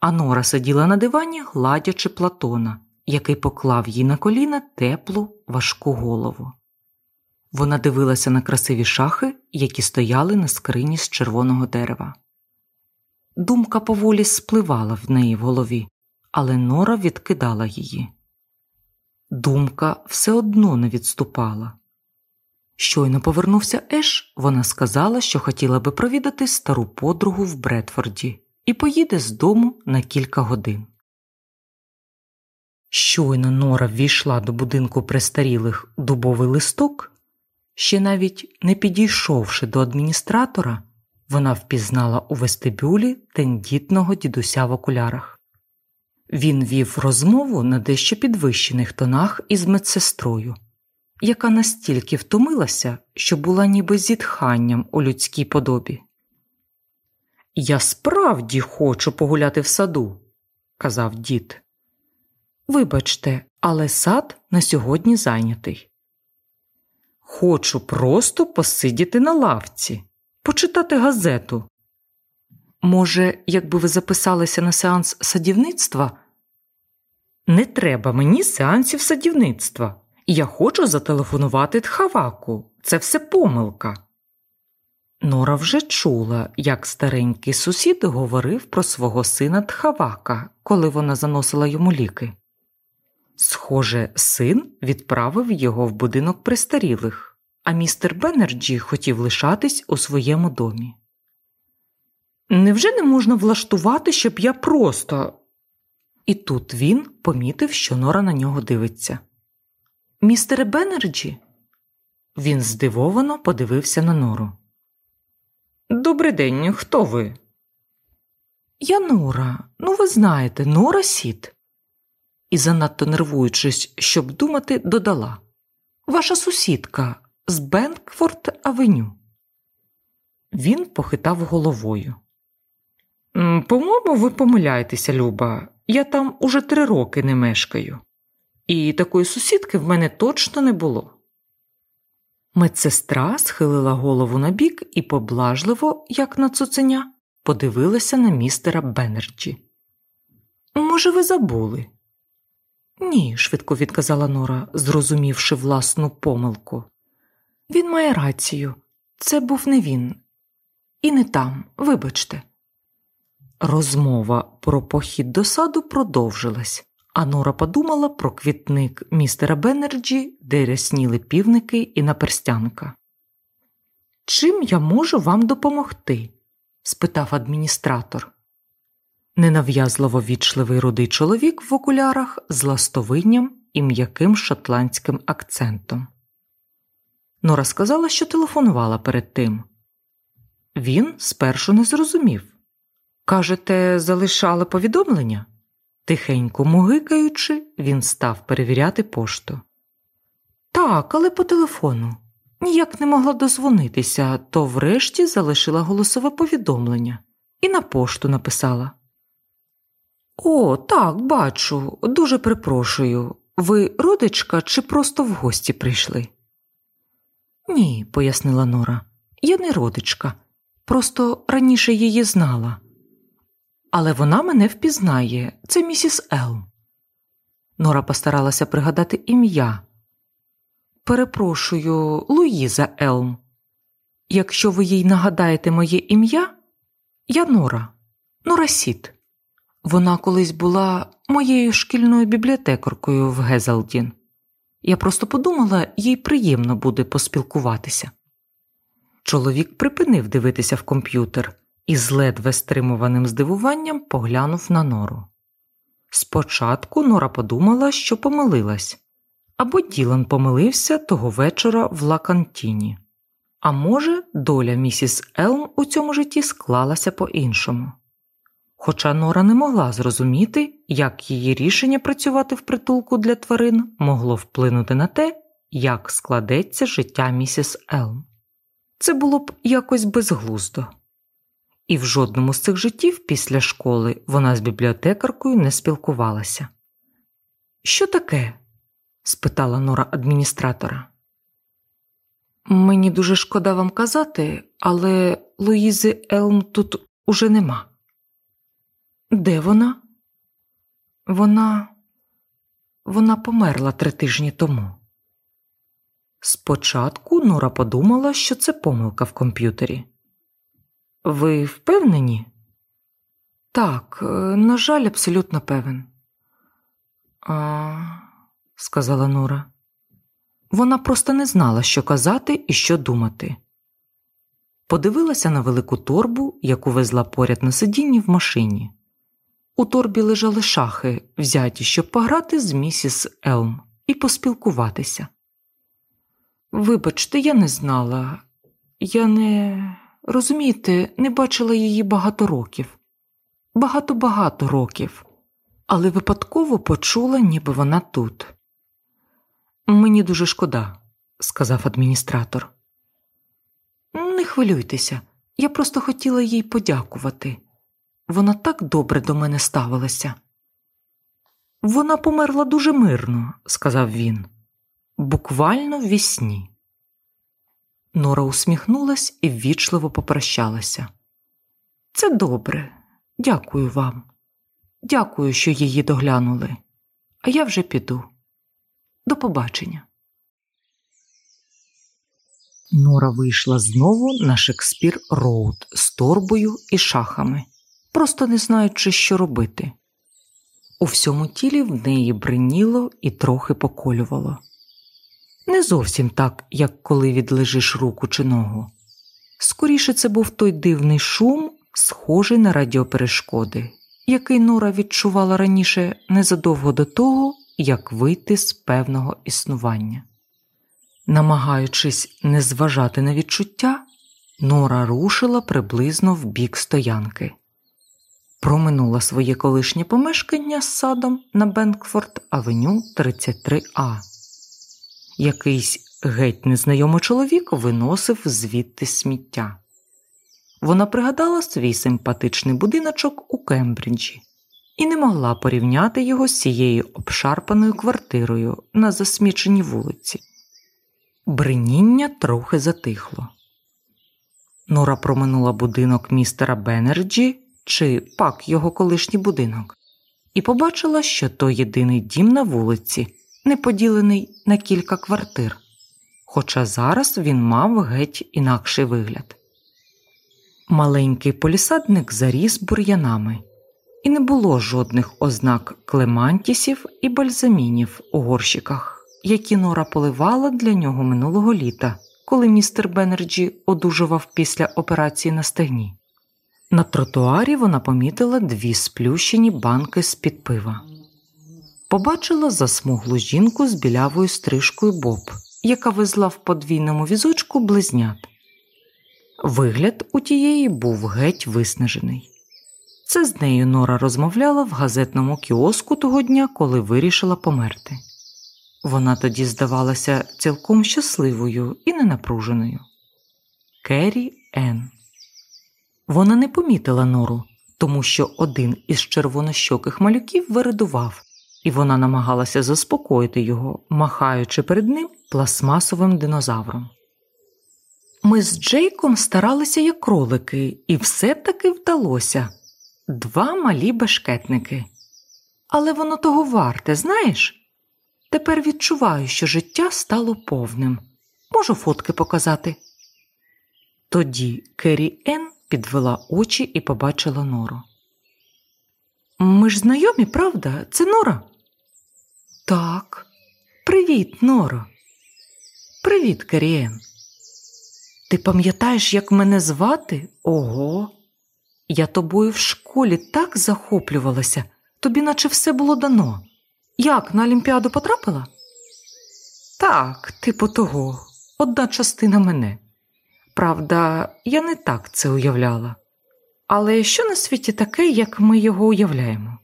а Нора сиділа на дивані, гладячи Платона, який поклав їй на коліна теплу, важку голову. Вона дивилася на красиві шахи, які стояли на скрині з червоного дерева. Думка поволі спливала в неї в голові, але Нора відкидала її. Думка все одно не відступала. Щойно повернувся Еш, вона сказала, що хотіла би провідати стару подругу в Бредфорді і поїде з дому на кілька годин. Щойно Нора ввійшла до будинку престарілих дубовий листок, ще навіть не підійшовши до адміністратора, вона впізнала у вестибюлі тендітного дідуся в окулярах. Він вів розмову на дещо підвищених тонах із медсестрою, яка настільки втомилася, що була ніби зітханням у людській подобі. Я справді хочу погуляти в саду, казав дід. Вибачте, але сад на сьогодні зайнятий. Хочу просто посидіти на лавці, почитати газету. Може, якби ви записалися на сеанс садівництва? Не треба мені сеансів садівництва. Я хочу зателефонувати Тхаваку. Це все помилка. Нора вже чула, як старенький сусід говорив про свого сина Тхавака, коли вона заносила йому ліки. Схоже, син відправив його в будинок престарілих, а містер Беннерджі хотів лишатись у своєму домі. Невже не можна влаштувати, щоб я просто. І тут він помітив, що Нора на нього дивиться. Містере Беннерджі? Він здивовано подивився на Нору. «Добрий день, хто ви? Я Нора. Ну, ви знаєте, Нора Сід і, занадто нервуючись, щоб думати, додала Ваша сусідка з Бенкрофт Авеню. Він похитав головою. По-моєму, ви помиляєтеся, Люба. Я там уже три роки не мешкаю, і такої сусідки в мене точно не було. Медсестра схилила голову на бік і поблажливо, як на цуценя, подивилася на містера Беннерджі. Може, ви забули? Ні, швидко відказала Нора, зрозумівши власну помилку. Він має рацію. Це був не він. І не там, вибачте. Розмова про похід до саду продовжилась, а Нора подумала про квітник містера Беннерджі, де рясніли півники і наперстянка. Чим я можу вам допомогти? спитав адміністратор ненав'язливо ввічливий рудий чоловік в окулярах з ластовинням і м'яким шотландським акцентом. Нора сказала, що телефонувала перед тим. Він спершу не зрозумів. Кажете, залишали повідомлення? Тихенько мугикаючи, він став перевіряти пошту. Так, але по телефону. Ніяк не могла дозвонитися, то врешті залишила голосове повідомлення і на пошту написала. О, так, бачу, дуже припрошую. Ви родичка чи просто в гості прийшли? Ні, пояснила Нора. Я не родичка, просто раніше її знала. Але вона мене впізнає, це місіс Елм. Нора постаралася пригадати ім'я. Перепрошую, Луїза Елм. Якщо ви їй нагадаєте моє ім'я, я Нора, Нора Сіт. Вона колись була моєю шкільною бібліотекаркою в Гезалдін. Я просто подумала, їй приємно буде поспілкуватися. Чоловік припинив дивитися в комп'ютер і з ледве стримуваним здивуванням поглянув на нору. Спочатку Нора подумала, що помилилась, або Ділан помилився того вечора в Лакантіні. А може, доля місіс Елм у цьому житті склалася по іншому хоча Нора не могла зрозуміти, як її рішення працювати в притулку для тварин могло вплинути на те, як складеться життя місіс Елм. Це було б якось безглуздо. І в жодному з цих життів після школи вона з бібліотекаркою не спілкувалася. Що таке? спитала Нора адміністратора. Мені дуже шкода вам казати, але Луїзи Елм тут уже нема. Де вона? Вона Вона померла три тижні тому. Спочатку Нора подумала, що це помилка в комп'ютері. Ви впевнені? Так, е, на жаль, абсолютно певен. А, сказала Нора. Вона просто не знала, що казати і що думати. Подивилася на велику торбу, яку везла поряд на сидінні в машині. У торбі лежали шахи, взяті, щоб пограти з місіс Елм і поспілкуватися. Вибачте, я не знала. Я не розумієте, не бачила її багато років, багато-багато років, але випадково почула, ніби вона тут. Мені дуже шкода, сказав адміністратор. Не хвилюйтеся, я просто хотіла їй подякувати. Вона так добре до мене ставилася. Вона померла дуже мирно, сказав він, буквально в вісні. Нора усміхнулась і ввічливо попрощалася. Це добре, дякую вам. Дякую, що її доглянули. А я вже піду. До побачення. Нора вийшла знову на Шекспір Роуд з торбою і шахами, просто не знаючи, що робити. У всьому тілі в неї бриніло і трохи поколювало. Не зовсім так, як коли відлежиш руку чи ногу. Скоріше це був той дивний шум, схожий на радіоперешкоди, який Нора відчувала раніше незадовго до того, як вийти з певного існування. Намагаючись не зважати на відчуття, Нора рушила приблизно в бік стоянки. Проминула своє колишнє помешкання з садом на Бенкфорд Авеню 33А. Якийсь геть незнайомий чоловік виносив звідти сміття. Вона пригадала свій симпатичний будиночок у Кембриджі і не могла порівняти його з цією обшарпаною квартирою на засміченій вулиці. Бриніння трохи затихло. Нора проминула будинок містера Беннерджі, чи пак його колишній будинок, і побачила, що то єдиний дім на вулиці, не поділений на кілька квартир, хоча зараз він мав геть інакший вигляд. Маленький палісадник заріс бур'янами, і не було жодних ознак клематисів і бальзамінів у горщиках, які Нора поливала для нього минулого літа, коли містер Беннерджі одужував після операції на стегні. На тротуарі вона помітила дві сплющені банки з під пива. Побачила засмаглу жінку з білявою стрижкою Боб, яка везла в подвійному візочку близнят. Вигляд у тієї був геть виснажений. Це з нею Нора розмовляла в газетному кіоску того дня, коли вирішила померти. Вона тоді здавалася цілком щасливою і ненапруженою. Керрі Енн. Вона не помітила нору, тому що один із червонощоких малюків виридував, і вона намагалася заспокоїти його, махаючи перед ним пластмасовим динозавром. Ми з Джейком старалися як кролики, і все таки вдалося два малі бешкетники. Але воно того варте, знаєш? Тепер відчуваю, що життя стало повним. Можу фотки показати. Тоді Керрі Енн підвела очі і побачила Нору. Ми ж знайомі, правда? Це Нора? Так. Привіт, Норо. Привіт, Керіен. Ти пам'ятаєш, як мене звати? Ого. Я тобою в школі так захоплювалася, тобі наче все було дано. Як на Олімпіаду потрапила? Так, типу того, одна частина мене. Правда, я не так це уявляла. Але що на світі таке, як ми його уявляємо?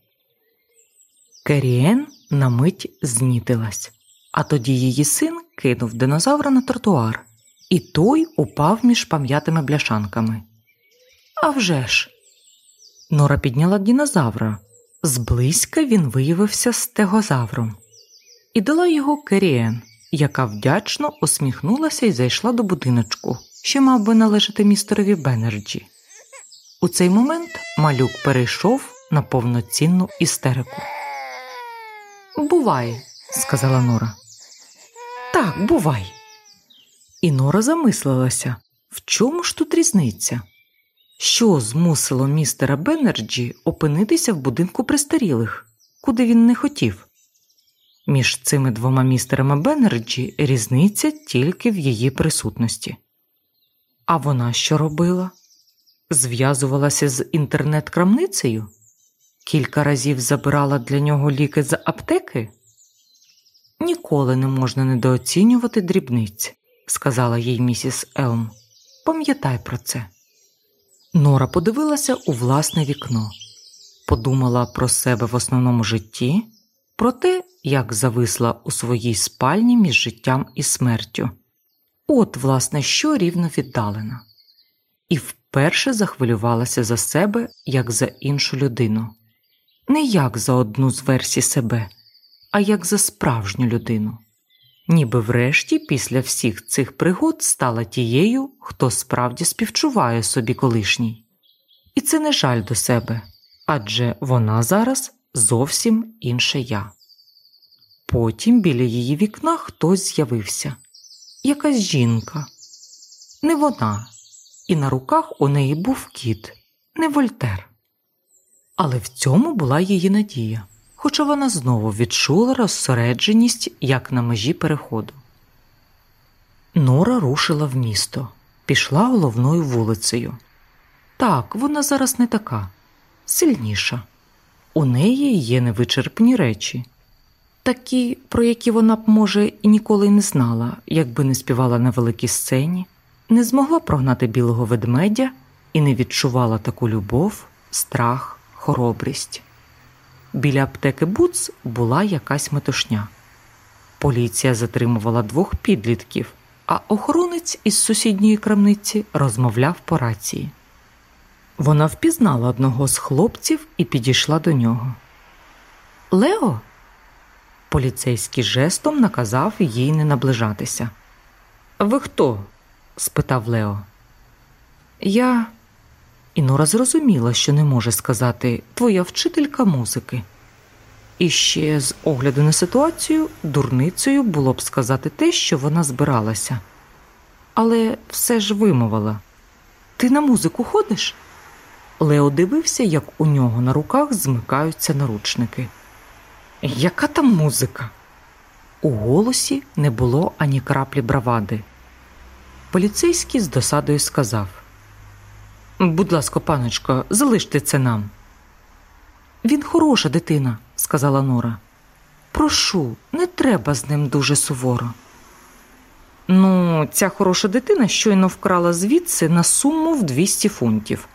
Керіен на мить знітилась, а тоді її син кинув динозавра на тротуар, і той упав між пом'ятими бляшанками. «Авжеж!» Нора підняла динозавра. Зблизька він виявився стегозавром і дала його Керіен, яка вдячно усміхнулася і зайшла до будиночку що мав би належати містерові Беннерджі. У цей момент малюк перейшов на повноцінну істерику. Буває, сказала Нора. Так, бувай. І Нора замислилася, в чому ж тут різниця? Що змусило містера Беннерджі опинитися в будинку престарілих, куди він не хотів? Між цими двома містерами Беннерджі різниця тільки в її присутності. А вона що робила? Зв'язувалася з інтернет-крамницею? Кілька разів забирала для нього ліки з аптеки? Ніколи не можна недооцінювати дрібниць, сказала їй місіс Елм. Пам'ятай про це. Нора подивилася у власне вікно, подумала про себе в основному житті, про те, як зависла у своїй спальні між життям і смертю. От, власне, що рівно віддалена, і вперше захвилювалася за себе як за іншу людину, не як за одну з версій себе, а як за справжню людину. Ніби врешті, після всіх цих пригод стала тією, хто справді співчуває собі колишній. І це не жаль до себе адже вона зараз зовсім інше я. Потім біля її вікна хтось з'явився якась жінка, не вона, і на руках у неї був кіт, не Вольтер. Але в цьому була її надія хоча вона знову відчула розсередженість як на межі переходу. Нора рушила в місто, пішла головною вулицею. Так, вона зараз не така, сильніша. У неї є невичерпні речі, такі, про які вона б, може, і ніколи не знала, якби не співала на великій сцені, не змогла прогнати білого ведмедя і не відчувала таку любов, страх, хоробрість. Біля аптеки Буц була якась метушня. Поліція затримувала двох підлітків, а охоронець із сусідньої крамниці розмовляв по рації. Вона впізнала одного з хлопців і підійшла до нього. Лео? Поліцейський жестом наказав їй не наближатися. Ви хто? спитав Лео. Я. І Нора зрозуміла, що не може сказати твоя вчителька музики. І ще з огляду на ситуацію, дурницею було б сказати те, що вона збиралася. Але все ж вимовила Ти на музику ходиш? Лео дивився, як у нього на руках змикаються наручники. Яка там музика? У голосі не було ані краплі бравади. Поліцейський з досадою сказав Будь ласка, паночко, залиште це нам. Він хороша дитина, сказала Нора. Прошу, не треба з ним дуже суворо. Ну, ця хороша дитина щойно вкрала звідси на суму в 200 фунтів,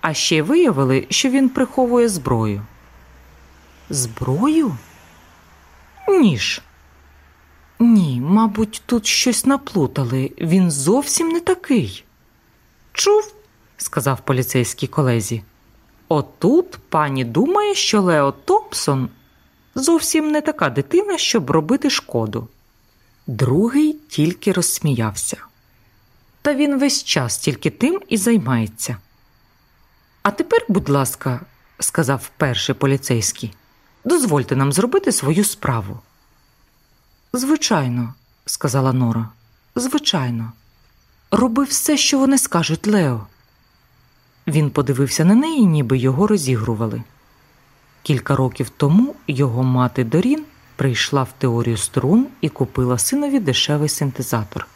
а ще виявили, що він приховує зброю. Зброю? Ніж. Ні, мабуть, тут щось наплутали. Він зовсім не такий. Чув? сказав поліцейський колезі. Отут пані думає, що Лео Томпсон зовсім не така дитина, щоб робити шкоду. Другий тільки розсміявся. Та він весь час тільки тим і займається. А тепер, будь ласка, сказав перший поліцейський, дозвольте нам зробити свою справу. Звичайно, сказала Нора, звичайно, роби все, що вони скажуть, Лео. Він подивився на неї, ніби його розігрували. Кілька років тому його мати Дорін прийшла в теорію струн і купила синові дешевий синтезатор.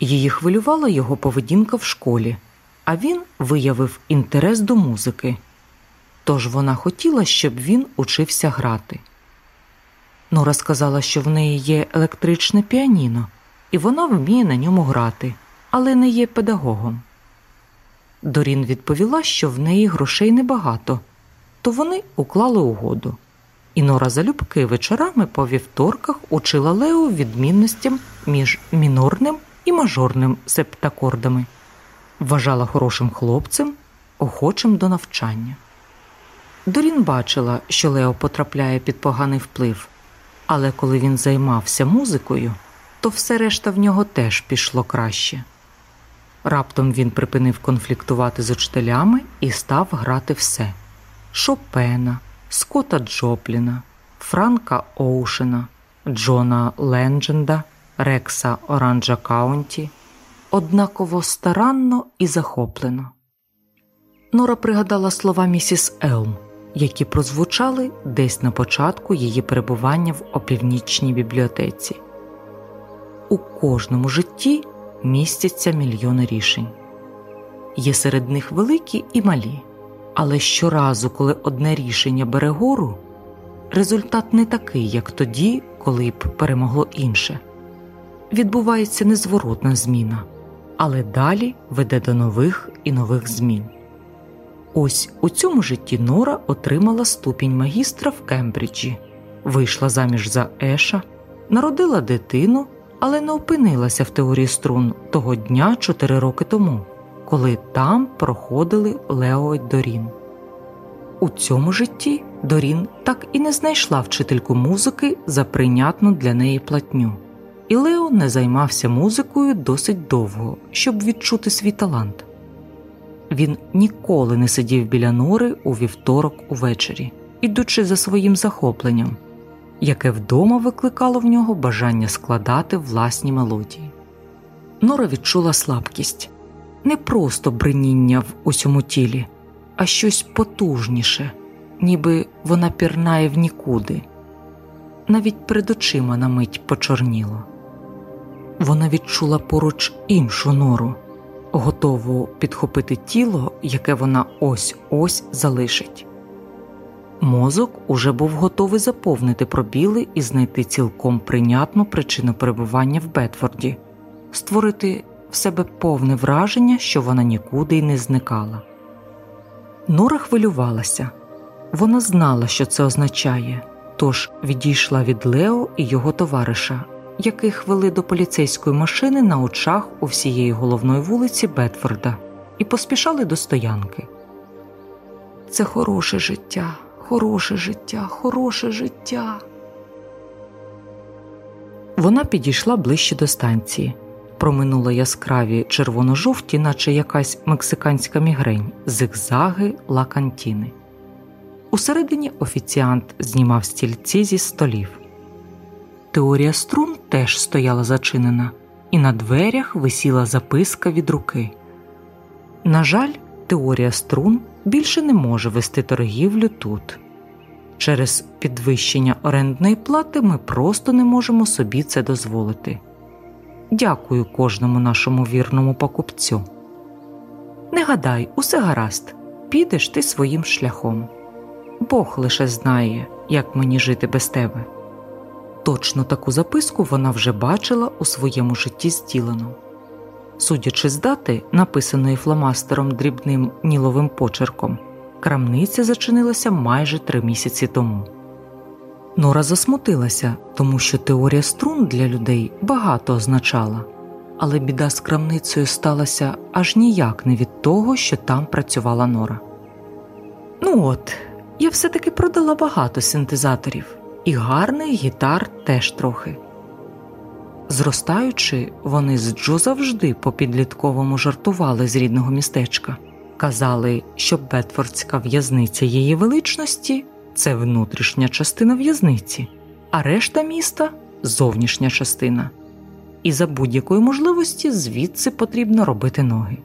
Її хвилювала його поведінка в школі, а він виявив інтерес до музики. Тож вона хотіла, щоб він учився грати. Нора сказала, що в неї є електричне піаніно, і вона вміє на ньому грати, але не є педагогом. Дорін відповіла, що в неї грошей небагато, то вони уклали угоду. І Нора залюбки вечорами по вівторках учила Лео відмінностям між мінорним і мажорним септакордами, вважала хорошим хлопцем, охочим до навчання. Дорін бачила, що Лео потрапляє під поганий вплив, але коли він займався музикою, то все решта в нього теж пішло краще. Раптом він припинив конфліктувати з учителями і став грати все Шопена, Скота Джопліна, Франка Оушена, Джона Лендженда, Рекса Оранджа Каунті, однаково старанно і захоплено. Нора пригадала слова місіс Елм, які прозвучали десь на початку її перебування в опівнічній бібліотеці. У кожному житті містяться мільйони рішень. Є серед них великі і малі, але щоразу, коли одне рішення бере гору, результат не такий, як тоді, коли б перемогло інше. Відбувається незворотна зміна, але далі веде до нових і нових змін. Ось у цьому житті Нора отримала ступінь магістра в Кембриджі, вийшла заміж за Еша, народила дитину, але не опинилася в теорії струн того дня чотири роки тому, коли там проходили Лео й Дорін. У цьому житті Дорін так і не знайшла вчительку музики за прийнятну для неї платню, і Лео не займався музикою досить довго, щоб відчути свій талант. Він ніколи не сидів біля нори у вівторок увечері, ідучи за своїм захопленням, яке вдома викликало в нього бажання складати власні мелодії. Нора відчула слабкість не просто бриніння в усьому тілі, а щось потужніше, ніби вона пірнає в нікуди. Навіть перед очима на мить почорніло. Вона відчула поруч іншу нору готову підхопити тіло, яке вона ось ось залишить. Мозок уже був готовий заповнити пробіли і знайти цілком прийнятну причину перебування в Бетфорді, створити в себе повне враження, що вона нікуди й не зникала. Нора хвилювалася, вона знала, що це означає, тож відійшла від Лео і його товариша, яких вели до поліцейської машини на очах у всієї головної вулиці Бетфорда, і поспішали до стоянки. Це хороше життя, хороше життя, хороше життя. Вона підійшла ближче до станції, проминула яскраві червоно-жовті, наче якась мексиканська мігрень, зигзаги лакантіни. Усередині офіціант знімав стільці зі столів. Теорія струн теж стояла зачинена, і на дверях висіла записка від руки. На жаль, теорія струн більше не може вести торгівлю тут. Через підвищення орендної плати ми просто не можемо собі це дозволити. Дякую кожному нашому вірному покупцю. Не гадай, усе гаразд, підеш ти своїм шляхом. Бог лише знає, як мені жити без тебе. Точно таку записку вона вже бачила у своєму житті зділено. Судячи з дати, написаної фломастером дрібним ніловим почерком, крамниця зачинилася майже три місяці тому. Нора засмутилася, тому що теорія струн для людей багато означала, але біда з крамницею сталася аж ніяк не від того, що там працювала Нора. Ну от, я все таки продала багато синтезаторів і гарних гітар теж трохи. Зростаючи, вони з Джо завжди по підлітковому жартували з рідного містечка, казали, що Бетфордська в'язниця її величності це внутрішня частина в'язниці, а решта міста зовнішня частина, і за будь-якої можливості звідси потрібно робити ноги.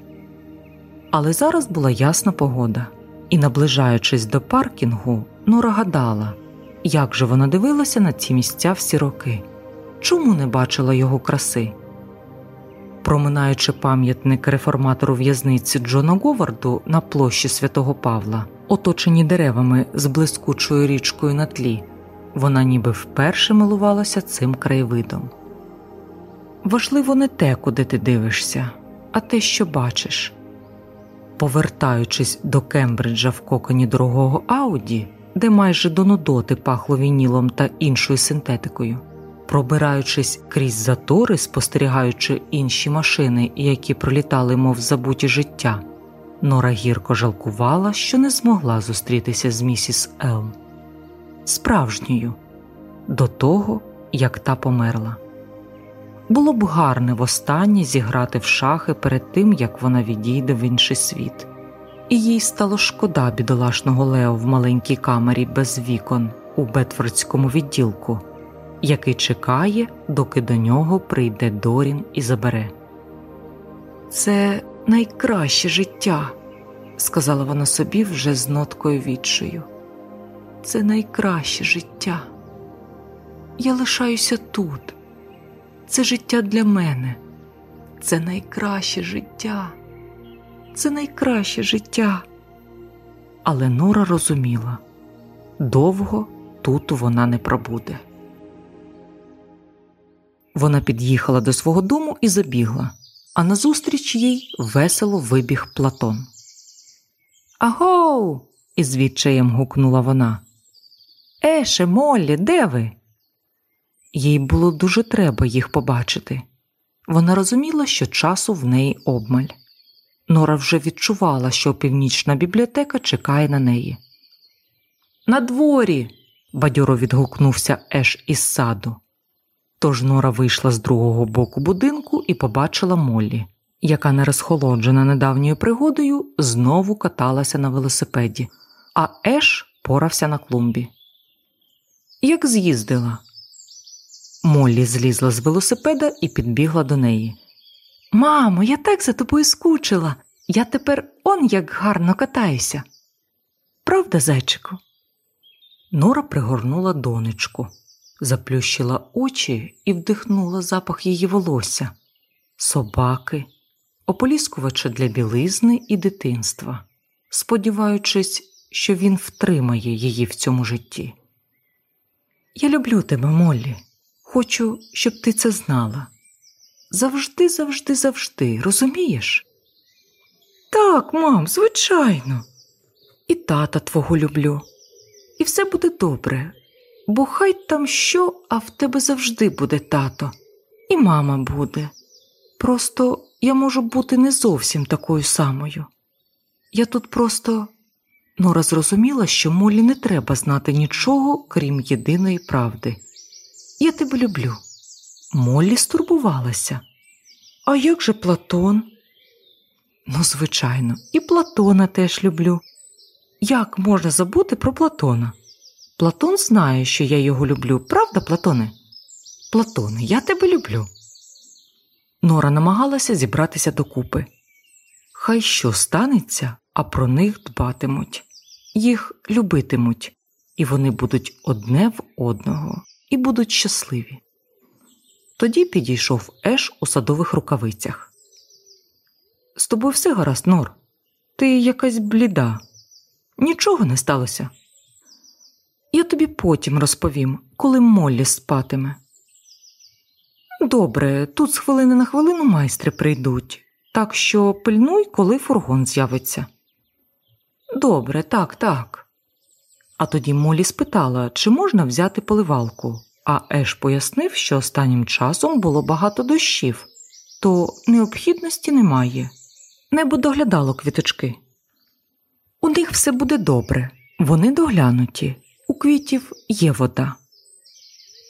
Але зараз була ясна погода, і, наближаючись до паркінгу, Нора гадала – як же вона дивилася на ці місця всі роки? Чому не бачила його краси? Проминаючи пам'ятник реформатору в'язниці Джона Говарду на площі святого Павла, оточені деревами з блискучою річкою на тлі, вона ніби вперше милувалася цим краєвидом. Важливо не те, куди ти дивишся, а те, що бачиш. Повертаючись до Кембриджа в коконі дорогого Ауді де майже до нудоти пахло вінілом та іншою синтетикою. Пробираючись крізь затори, спостерігаючи інші машини, які пролітали, мов забуті життя, Нора гірко жалкувала, що не змогла зустрітися з місіс Елм. Справжньою, до того, як та померла. Було б гарне востаннє зіграти в шахи перед тим, як вона відійде в інший світ і їй стало шкода бідолашного Лео в маленькій камері без вікон у Бетфордському відділку, який чекає, доки до нього прийде Дорін і забере. Це найкраще життя, сказала вона собі вже з ноткою відчаю. Це найкраще життя. Я лишаюся тут. Це життя для мене. Це найкраще життя. Це найкраще життя. Але Нора розуміла довго тут вона не пробуде. Вона під'їхала до свого дому і забігла, а назустріч їй весело вибіг Платон. Агоу. із відчаєм гукнула вона. Еше, Моллі, де ви? Їй було дуже треба їх побачити. Вона розуміла, що часу в неї обмаль. Нора вже відчувала, що північна бібліотека чекає на неї. На дворі!» – бадьоро відгукнувся Еш із саду. Тож Нора вийшла з другого боку будинку і побачила Моллі, яка, не розхолоджена недавньою пригодою, знову каталася на велосипеді, а Еш порався на клумбі. Як з'їздила. Моллі злізла з велосипеда і підбігла до неї. Мамо, я так за тобою скучила. Я тепер он як гарно катаюся. Правда, зайчику? Нора пригорнула донечку, заплющила очі і вдихнула запах її волосся, собаки, ополіскувача для білизни і дитинства, сподіваючись, що він втримає її в цьому житті. Я люблю тебе, Моллі. Хочу, щоб ти це знала. Завжди, завжди, завжди, розумієш? Так, мам, звичайно, і тата твого люблю і все буде добре, бо хай там що, а в тебе завжди буде тато, і мама буде. Просто я можу бути не зовсім такою самою. Я тут просто Нора зрозуміла, що Молі не треба знати нічого, крім єдиної правди. Я тебе люблю. Моллі стурбувалася. А як же Платон? Ну, звичайно, і Платона теж люблю. Як можна забути про Платона? Платон знає, що я його люблю, правда, Платоне? Платоне, я тебе люблю. Нора намагалася зібратися докупи. Хай що станеться, а про них дбатимуть, їх любитимуть, і вони будуть одне в одного і будуть щасливі. Тоді підійшов Еш у садових рукавицях. З тобою все гаразд, Нор. Ти якась бліда. Нічого не сталося. Я тобі потім розповім, коли Моллі спатиме. Добре, тут з хвилини на хвилину майстри прийдуть, так що пильнуй, коли фургон з'явиться. Добре, так, так. А тоді Молі спитала, чи можна взяти поливалку, а Еш пояснив, що останнім часом було багато дощів, то необхідності немає. Небо доглядало квіточки. У них все буде добре, вони доглянуті, у квітів є вода.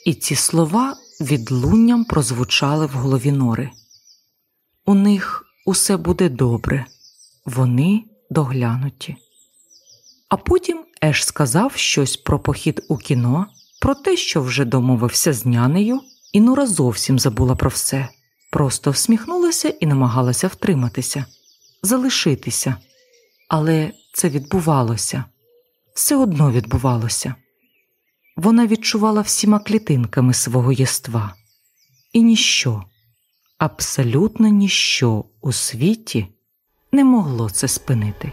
І ці слова відлунням прозвучали в голові Нори. У них усе буде добре, вони доглянуті. А потім Еш сказав щось про похід у кіно, про те, що вже домовився з нянею, і Нора зовсім забула про все, просто всміхнулася і намагалася втриматися, залишитися. Але це відбувалося, все одно відбувалося. Вона відчувала всіма клітинками свого єства, і ніщо, абсолютно ніщо у світі не могло це спинити.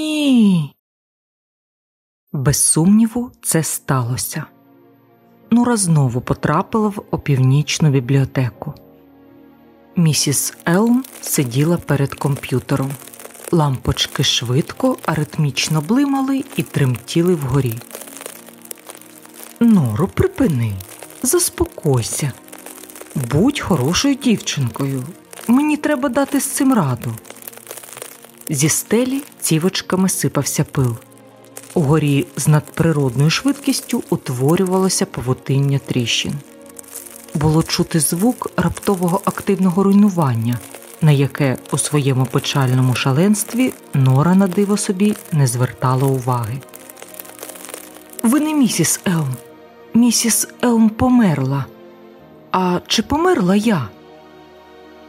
Ні. Без сумніву, це сталося. Нура знову потрапила в опівнічну бібліотеку. Місіс Елм сиділа перед комп'ютером. Лампочки швидко, аритмічно блимали і тремтіли вгорі. Норо, припини, заспокойся, будь хорошою дівчинкою. Мені треба дати з цим раду. Зі стелі цівочками сипався пил. Угорі з надприродною швидкістю утворювалося павутиння тріщин. Було чути звук раптового активного руйнування, на яке у своєму печальному шаленстві Нора на диво собі не звертала уваги. Ви не місіс Елм. Місіс Елм померла. А чи померла я?